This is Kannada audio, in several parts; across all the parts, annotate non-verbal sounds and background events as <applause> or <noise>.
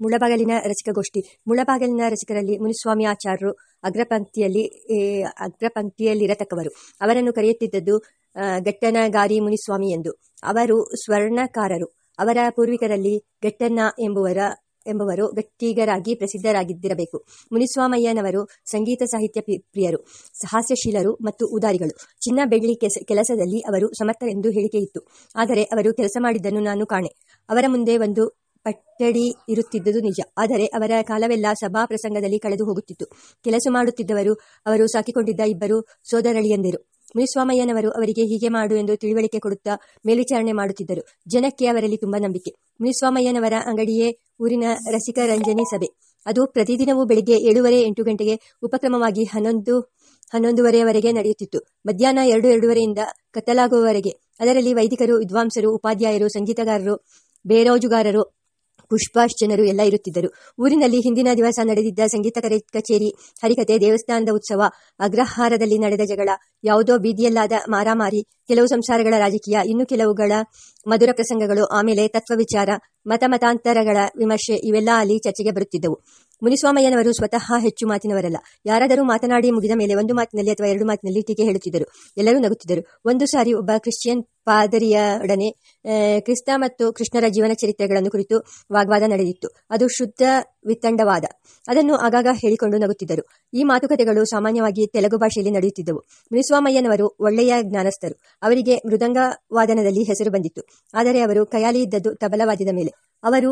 ಮುಳಬಾಗಲಿನ ರಸಿಕಗೋಷ್ಠಿ. ಮುಳಬಾಗಲಿನ ರಸಿಕರಲ್ಲಿ ಮುನಿಸ್ವಾಮಿ ಆಚಾರ್ಯರು ಅಗ್ರಪಂಕ್ತಿಯಲ್ಲಿ ಅಗ್ರಪಂಕ್ತಿಯಲ್ಲಿರತಕ್ಕವರು ಅವರನ್ನು ಕರೆಯುತ್ತಿದ್ದದ್ದು ಗಟ್ಟನಗಾರಿ ಮುನಿಸ್ವಾಮಿ ಎಂದು. ಅವರು ಸ್ವರ್ಣಕಾರರು. ಅವರ ಪೂರ್ವಿಕರಲ್ಲಿ ಗಟ್ಟಣ್ಣ ಎಂಬುವರ, ಎಂಬುವರು ಗಟ್ಟಿಗರಾಗಿ ಪ್ರಸಿದ್ಧರಾಗಿದ್ದಿರಬೇಕು. ಮುನಿಸ್ವಾಮಯ್ಯನವರು ಸಂಗೀತ ಸಾಹಿತ್ಯ ಪ್ರಿಯರು, ಸಹಾಸ್ಯಶೀಲರು ಮತ್ತು ಉದಾರಿಗಳು. ಚಿನ್ನ ಬೆಳ್ಳಿ ಕೆಲಸದಲ್ಲಿ ಅವರು ಸಮರ್ಥರೆಂದು ಹೇಳಿಕೆಯಿತ್ತು. ಆದರೆ ಅವರು ಕೆಲಸ ಮಾಡಿದ್ದನ್ನು ನಾನು ಕಾಣೆ. ಅವರ ಮುಂದೆ ಒಂದು ಪಟ್ಟಡಿ ಇರುತ್ತಿದ್ದುದು ನಿಜ. ಆದರೆ ಅವರ ಕಾಲವೆಲ್ಲ ಸಭಾ ಪ್ರಸಂಗದಲ್ಲಿ ಕಳೆದು ಹೋಗುತ್ತಿತ್ತು. ಕೆಲಸ ಮಾಡುತ್ತಿದ್ದವರು, ಅವರು ಸಾಕಿಕೊಂಡಿದ್ದ ಇಬ್ಬರು ಸೋದರಳಿಯಂದಿರು. ಮುನಿಸ್ವಾಮಯ್ಯನವರು ಅವರಿಗೆ ಹೀಗೆ ಮಾಡು ಎಂದು ತಿಳಿವಳಿಕೆ ಕೊಡುತ್ತಾ ಮೇಲ್ವಿಚಾರಣೆ ಮಾಡುತ್ತಿದ್ದರು. ಜನಕ್ಕೆ ಅವರಲ್ಲಿ ತುಂಬಾ ನಂಬಿಕೆ. ಮುನಿಸ್ವಾಮಯ್ಯನವರ ಅಂಗಡಿಯೇ ಊರಿನ ರಸಿಕ ರಂಜನಿ ಸಭೆ. ಅದು ಪ್ರತಿದಿನವೂ ಬೆಳಿಗ್ಗೆ ಏಳುವರೆ ಎಂಟು ಗಂಟೆಗೆ ಉಪಕ್ರಮವಾಗಿ ಹನ್ನೊಂದು ಹನ್ನೊಂದುವರೆಯವರೆಗೆ ನಡೆಯುತ್ತಿತ್ತು. ಮಧ್ಯಾಹ್ನ ಎರಡು, ಎರಡೂವರೆಯಿಂದ ಕತ್ತಲಾಗುವವರೆಗೆ. ಅದರಲ್ಲಿ ವೈದಿಕರು, ವಿದ್ವಾಂಸರು, ಉಪಾಧ್ಯಾಯರು, ಸಂಗೀತಗಾರರು, ಬೇರೋಜುಗಾರರು ಪುಷ್ಪಾಶ್ ಜನರು ಎಲ್ಲ ಇರುತ್ತಿದ್ದರು. ಊರಿನಲ್ಲಿ ಹಿಂದಿನ ದಿವಸ ನಡೆದಿದ್ದ ಸಂಗೀತ ಕಚೇರಿ ಹರಿಕತೆ ದೇವಸ್ಥಾನದ ಉತ್ಸವ, ಅಗ್ರಹಾರದಲ್ಲಿ ನಡೆದ ಜಗಳ, ಯಾವುದೋ ಬೀದಿಯಲ್ಲಾದ ಮಾರಾಮಾರಿ, ಕೆಲವು ಸಂಸಾರಗಳ ರಾಜಕೀಯ, ಇನ್ನು ಕೆಲವುಗಳ ಮಧುರ ಪ್ರಸಂಗಗಳು, ಆಮೇಲೆ ತತ್ವ ವಿಚಾರ, ಮತ ಮತಾಂತರಗಳ ವಿಮರ್ಶೆ, ಇವೆಲ್ಲ ಅಲ್ಲಿ ಚರ್ಚೆಗೆ ಬರುತ್ತಿದ್ದವು. ಮುನಿಸ್ವಾಮಯ್ಯನವರು ಸ್ವತಃ ಹೆಚ್ಚು ಮಾತಿನವರಲ್ಲ. ಯಾರಾದರೂ ಮಾತನಾಡಿ ಮುಗಿದ ಮೇಲೆ ಒಂದು ಮಾತಿನಲ್ಲಿ ಅಥವಾ ಎರಡು ಮಾತಿನಲ್ಲಿ ಟೀಕೆ ಹೇಳುತ್ತಿದ್ದರು. ಎಲ್ಲರೂ ನಗುತ್ತಿದ್ದರು. ಒಂದು ಸಾರಿ ಒಬ್ಬ ಕ್ರಿಶ್ಚಿಯನ್ ಪಾದರಿಯೊಡನೆ ಕ್ರಿಸ್ತ ಮತ್ತು ಕೃಷ್ಣರ ಜೀವನ ಚರಿತ್ರೆಗಳನ್ನು ಕುರಿತು ವಾಗ್ವಾದ ನಡೆದಿತ್ತು. ಅದು ಶುದ್ಧ ವಿತ್ತಂಡವಾದ. ಅದನ್ನು ಆಗಾಗ ಹೇಳಿಕೊಂಡು ನಗುತ್ತಿದ್ದರು. ಈ ಮಾತುಕತೆಗಳು ಸಾಮಾನ್ಯವಾಗಿ ತೆಲುಗು ಭಾಷೆಯಲ್ಲಿ ನಡೆಯುತ್ತಿದ್ದವು. ಮುನಿಸ್ವಾಮಯ್ಯನವರು ಒಳ್ಳೆಯ ಜ್ಞಾನಸ್ಥರು. ಅವರಿಗೆ ಮೃದಂಗ ವಾದನದಲ್ಲಿ ಹೆಸರು ಬಂದಿತ್ತು. ಆದರೆ ಅವರು ಕಯಾಲಿ ಇದ್ದದ್ದು ತಬಲವಾದ್ಯದ ಮೇಲೆ. ಅವರು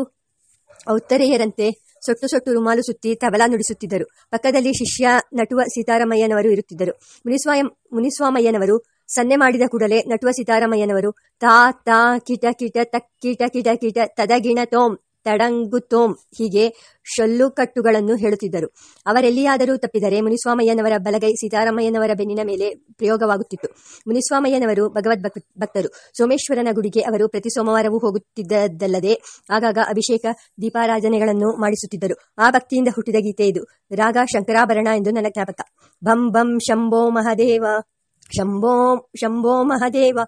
ಔತ್ತರೆಯರಂತೆ ಸೊಟ್ಟು ಸೊಟ್ಟು ರುಮಾಲು ಸುತ್ತಿ ತಬಲಾ ನುಡಿಸುತ್ತಿದ್ದರು. ಪಕ್ಕದಲ್ಲಿ ಶಿಷ್ಯ ನಟುವ ಸೀತಾರಾಮಯ್ಯನವರು ಇರುತ್ತಿದ್ದರು. ಮುನಿಸ್ವಾಯಂ, ಮುನಿಸ್ವಾಮಯ್ಯನವರು ಸನ್ನೆ ಮಾಡಿದ ಕೂಡಲೇ ನಟುವ ಸೀತಾರಾಮಯ್ಯನವರು ತಾ ತಾ, ಕಿಟ ಕಿಟ, ತಕ್, ಕಿಟ ಕಿಟ ತದಗಿಣ ತೋಂ, ತಡಂಗು ತೋಂ ಹೀಗೆ ಶೊಲ್ಲುಕಟ್ಟುಗಳನ್ನು ಹೇಳುತ್ತಿದ್ದರು. ಅವರೆಲ್ಲಿಯಾದರೂ ತಪ್ಪಿದರೆ ಮುನಿಸ್ವಾಮಯ್ಯನವರ ಬಲಗೈ ಸೀತಾರಾಮಯ್ಯನವರ ಬೆನ್ನಿನ ಮೇಲೆ ಪ್ರಯೋಗವಾಗುತ್ತಿತ್ತು. ಮುನಿಸ್ವಾಮಯ್ಯನವರು ಭಗವದ್ ಭಕ್ತರು. ಸೋಮೇಶ್ವರನ ಗುಡಿಗೆ ಅವರು ಪ್ರತಿ ಸೋಮವಾರವೂ ಹೋಗುತ್ತಿದ್ದದಲ್ಲದೆ ಆಗಾಗ ಅಭಿಷೇಕ ದೀಪಾರಾಧನೆಗಳನ್ನು ಮಾಡಿಸುತ್ತಿದ್ದರು. ಆ ಭಕ್ತಿಯಿಂದ ಹುಟ್ಟಿದ ಗೀತೆ ಇದು. ರಾಗ ಶಂಕರಾಭರಣ ಎಂದು ನನ್ನ ಜ್ಞಾಪಕ ಬಂ ಬಂ ಶಂಭೋ ಮಹದೇವ. ಶಂಭೋ ಶಂಭೋ ಮಹದೇವ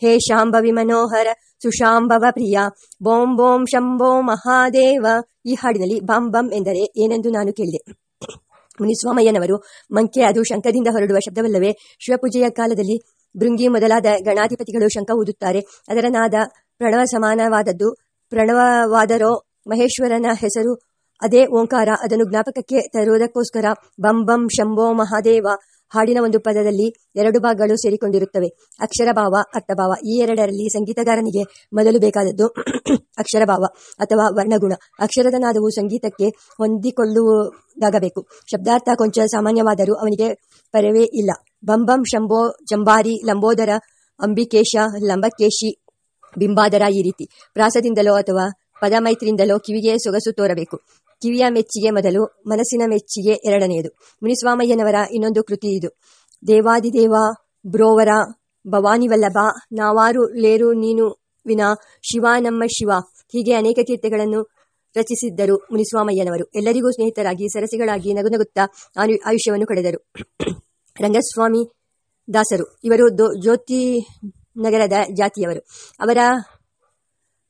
ಹೇ ಶಾಂಭವಿ ಮನೋಹರ ಸುಶಾಂಭವ ಪ್ರಿಯ ಬೋಂ ಬೋಂ ಶಂಭೋ ಮಹಾದೇವ ಈ ಹಾಡಿನಲ್ಲಿ ಬಾಂ, ಬಂ ಎಂದರೆ ಏನೆಂದು ನಾನು ಕೇಳಿದೆ. <clears throat> ಮುನಿಸ್ವಾಮಯ್ಯನವರು ಮಂಕೆ ಅದು ಶಂಖದಿಂದ ಹೊರಡುವ ಶಬ್ದವಲ್ಲವೇ, ಶಿವಪೂಜೆಯ ಕಾಲದಲ್ಲಿ ಭೃಂಗಿ ಮೊದಲಾದ ಗಣಾಧಿಪತಿಗಳು ಶಂಖ ಊದುತ್ತಾರೆ. ಅದರ ನಾದ ಪ್ರಣವ ಸಮಾನವಾದದ್ದು, ಪ್ರಣವವಾದರೋ ಮಹೇಶ್ವರನ ಹೆಸರು, ಅದೇ ಓಂಕಾರ. ಅದನ್ನು ಜ್ಞಾಪಕಕ್ಕೆ ತರುವುದಕ್ಕೋಸ್ಕರ ಬಂ ಬಂ, ಶಂಭೋ ಮಹಾದೇವ ಹಾಡಿನ ಒಂದು ಪದದಲ್ಲಿ ಎರಡು ಭಾಗಗಳು ಸೇರಿಕೊಂಡಿರುತ್ತವೆ. ಅಕ್ಷರಭಾವ, ಅರ್ಥಭಾವ, ಈ ಎರಡರಲ್ಲಿ ಸಂಗೀತಗಾರನಿಗೆ ಮೊದಲು ಬೇಕಾದದ್ದು <clears throat> ಅಕ್ಷರಭಾವ ಅಥವಾ ವರ್ಣಗುಣ. ಅಕ್ಷರದ ನಾದವು ಸಂಗೀತಕ್ಕೆ ಹೊಂದಿಕೊಳ್ಳುವುದಾಗಬೇಕು. ಶಬ್ದಾರ್ಥ ಕೊಂಚ ಸಾಮಾನ್ಯವಾದರೂ ಅವನಿಗೆ ಪರವೇ ಇಲ್ಲ. ಬಂಬಂ, ಶಂಭೋ, ಜಂಬಾರಿ, ಲಂಬೋದರ, ಅಂಬಿಕೇಶ, ಲಂಬಕೇಶಿ, ಬಿಂಬಾದರ ಈ ರೀತಿ. ಪ್ರಾಸದಿಂದಲೋ ಅಥವಾ ಪದಮೈತ್ರಿಂದಲೋ ಕಿವಿಗೆ ಸೊಗಸು ತೋರಬೇಕು. ಕಿವಿಯ ಮೆಚ್ಚಿಗೆ ಮೊದಲು, ಮನಸ್ಸಿನ ಮೆಚ್ಚಿಗೆ ಎರಡನೆಯದು. ಮುನಿಸ್ವಾಮಯ್ಯನವರ ಇನ್ನೊಂದು ಕೃತಿ ಇದು. ದೇವಾದಿದೇವ, ಬ್ರೋವರ, ಭವಾನಿವಲ್ಲಭ, ನಾವಾರು, ಲೇರು, ನೀನು, ವಿನ, ಶಿವ, ನಮ್ಮ ಶಿವ. ಹೀಗೆ ಅನೇಕ ಕೀರ್ತಿಗಳನ್ನು ರಚಿಸಿದ್ದರು ಮುನಿಸ್ವಾಮಯ್ಯನವರು. ಎಲ್ಲರಿಗೂ ಸ್ನೇಹಿತರಾಗಿ, ಸರಸಿಗಳಾಗಿ ನಗುನಗುತ್ತಾ ಆಯುಷ್ಯವನ್ನು ಕಳೆದರು. ರಂಗಸ್ವಾಮಿ ದಾಸರು. ಇವರು ಜ್ಯೋತಿ ನಗರದ ಜಾತಿಯವರು. ಅವರ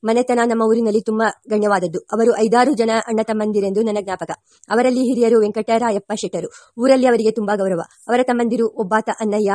ಮನೆತನ ನಮ್ಮ ಊರಿನಲ್ಲಿ ತುಂಬಾ ಗಣ್ಯವಾದದ್ದು. ಅವರು ಐದಾರು ಜನ ಅಣ್ಣ ತಮ್ಮಂದಿರೆಂದು ನನ್ನ ಜ್ಞಾಪಕ. ಅವರಲ್ಲಿ ಹಿರಿಯರು ವೆಂಕಟರಾಯಪ್ಪ ಶೆಟ್ಟರು. ಊರಲ್ಲಿ ಅವರಿಗೆ ತುಂಬಾ ಗೌರವ. ಅವರ ತಮ್ಮಂದಿರು ಒಬ್ಬಾತ ಅನ್ನಯ್ಯ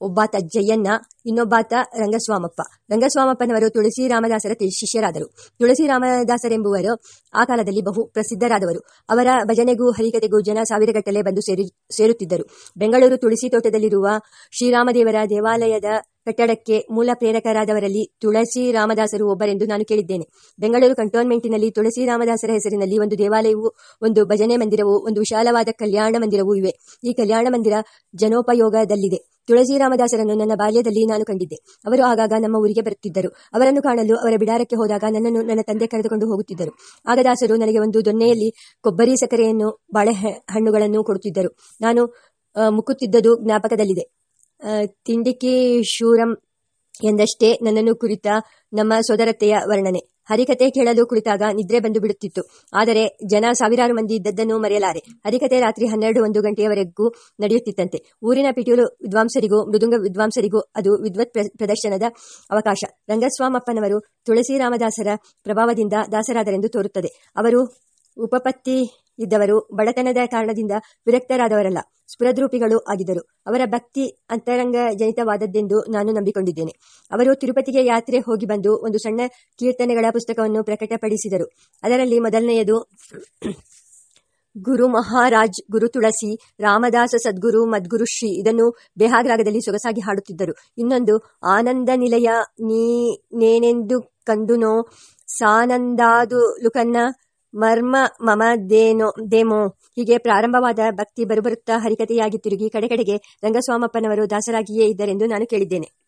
ಒಬ್ಬಾತ ಜಯಣ್ಣ ಇನ್ನೊಬ್ಬಾತ ರಂಗಸ್ವಾಮಪ್ಪ. ರಂಗಸ್ವಾಮಪ್ಪನವರು ತುಳಸಿ ರಾಮದಾಸರ ಶಿಷ್ಯರಾದರು. ತುಳಸಿ ರಾಮದಾಸರೆಂಬುವರು ಆ ಕಾಲದಲ್ಲಿ ಬಹು ಪ್ರಸಿದ್ಧರಾದವರು. ಅವರ ಭಜನೆಗೂ ಹರಿಕತೆಗೂ ಜನ ಸಾವಿರಗಟ್ಟಲೆ ಬಂದು ಸೇರಿ ಸೇರುತ್ತಿದ್ದರು. ಬೆಂಗಳೂರು ತುಳಸಿ ತೋಟದಲ್ಲಿರುವ ಶ್ರೀರಾಮದೇವರ ದೇವಾಲಯದ ಕಟ್ಟಡಕ್ಕೆ ಮೂಲ ಪ್ರೇರಕರಾದವರಲ್ಲಿ ತುಳಸಿ ರಾಮದಾಸರು ಒಬ್ಬರೆಂದು ನಾನು ಕೇಳಿದ್ದೇನೆ. ಬೆಂಗಳೂರು ಕಂಟೋನ್ಮೆಂಟಿನಲ್ಲಿ ತುಳಸಿ ರಾಮದಾಸರ ಹೆಸರಿನಲ್ಲಿ ಒಂದು ದೇವಾಲಯವು, ಒಂದು ಭಜನೆ ಮಂದಿರವು, ಒಂದು ವಿಶಾಲವಾದ ಕಲ್ಯಾಣ ಮಂದಿರವೂ ಇವೆ. ಈ ಕಲ್ಯಾಣ ಮಂದಿರ ಜನೋಪಯೋಗದಲ್ಲಿದೆ. ತುಳಸಿ ರಾಮದಾಸರನ್ನು ನನ್ನ ಬಾಲ್ಯದಲ್ಲಿ ನಾನು ಕಂಡಿದ್ದೆ. ಅವರು ಆಗಾಗ ನಮ್ಮ ಊರಿಗೆ ಬರುತ್ತಿದ್ದರು. ಅವರನ್ನು ಕಾಣಲು ಅವರ ಬಿಡಾರಕ್ಕೆ ಹೋದಾಗ ನನ್ನನ್ನು ನನ್ನ ತಂದೆ ಕರೆದುಕೊಂಡು ಹೋಗುತ್ತಿದ್ದರು. ಆಗ ದಾಸರು ನನಗೆ ಒಂದು ದೊನ್ನೆಯಲ್ಲಿ ಕೊಬ್ಬರಿ ಸಕ್ಕರೆಯನ್ನು, ಬಾಳೆ ಹಣ್ಣುಗಳನ್ನು ಕೊಡುತ್ತಿದ್ದರು. ನಾನು ಮುಕ್ಕುತ್ತಿದ್ದದು ಜ್ಞಾಪಕದಲ್ಲಿದೆ. ತಿಂಡಿಕಿ ಶೂರಂ ಎಂದಷ್ಟೇ ನನ್ನನ್ನು ಕುರಿತ ನಮ್ಮ ಸೋದರತೆಯ ವರ್ಣನೆ. ಹರಿಕತೆ ಕೇಳಲು ಕುಳಿತಾಗ ನಿದ್ರೆ ಬಂದು ಬಿಡುತ್ತಿತ್ತು. ಆದರೆ ಜನ ಸಾವಿರಾರು ಮಂದಿ ಇದ್ದದ್ದನ್ನು ಮರೆಯಲಾರೆ. ಹರಿಕತೆ ರಾತ್ರಿ ಹನ್ನೆರಡು ಒಂದು ಗಂಟೆಯವರೆಗೂ ನಡೆಯುತ್ತಿತ್ತಂತೆ. ಊರಿನ ಪಿಟೀಲು ವಿದ್ವಾಂಸರಿಗೂ ಮೃದುಂಗ ವಿದ್ವಾಂಸರಿಗೂ ಅದು ವಿದ್ವತ್ ಪ್ರದರ್ಶನದ ಅವಕಾಶ. ರಂಗಸ್ವಾಮಪ್ಪನವರು ತುಳಸಿರಾಮದಾಸರ ಪ್ರಭಾವದಿಂದ ದಾಸರಾದರೆಂದು ತೋರುತ್ತದೆ. ಅವರು ಉಪಪತ್ತಿ ಇದ್ದವರು ಬಡತನದ ಕಾರಣದಿಂದ ವಿರಕ್ತರಾದವರಲ್ಲ, ಸ್ಫುರದ್ರೂಪಿಗಳು ಆಗಿದ್ದರು. ಅವರ ಭಕ್ತಿ ಅಂತರಂಗ ಜನಿತವಾದದ್ದೆಂದು ನಾನು ನಂಬಿಕೊಂಡಿದ್ದೇನೆ. ಅವರು ತಿರುಪತಿಗೆ ಯಾತ್ರೆ ಹೋಗಿ ಬಂದು ಒಂದು ಸಣ್ಣ ಕೀರ್ತನೆಗಳ ಪುಸ್ತಕವನ್ನು ಪ್ರಕಟಪಡಿಸಿದರು. ಅದರಲ್ಲಿ ಮೊದಲನೆಯದು, ಗುರು ಮಹಾರಾಜ್, ಗುರು ತುಳಸಿ, ರಾಮದಾಸ ಸದ್ಗುರು, ಮದ್ಗುರು ಶ್ರೀ ಇದನ್ನು ಬೇಹಾಗ್ರಾಗದಲ್ಲಿ ಸೊಗಸಾಗಿ ಹಾಡುತ್ತಿದ್ದರು. ಇನ್ನೊಂದು, ಆನಂದ ನಿಲಯ ನೀ ನೇನೆಂದು ಕಂಡುನೋ ಸಾನಂದಾದು ಲುಕನ್ನ ಮರ್ಮ ಮಮ ದೇನೋ, ದೇಮೋ. ಹೀಗೆ ಪ್ರಾರಂಭವಾದ ಭಕ್ತಿ ಬರುಬರುತ್ತಾ ಹರಿಕತೆಯಾಗಿ ತಿರುಗಿ ಕಡೆಕಡೆಗೆ ರಂಗಸ್ವಾಮಪ್ಪನವರು ದಾಸರಾಗಿಯೇ ಇದ್ದರೆಂದು ನಾನು ಕೇಳಿದ್ದೇನೆ.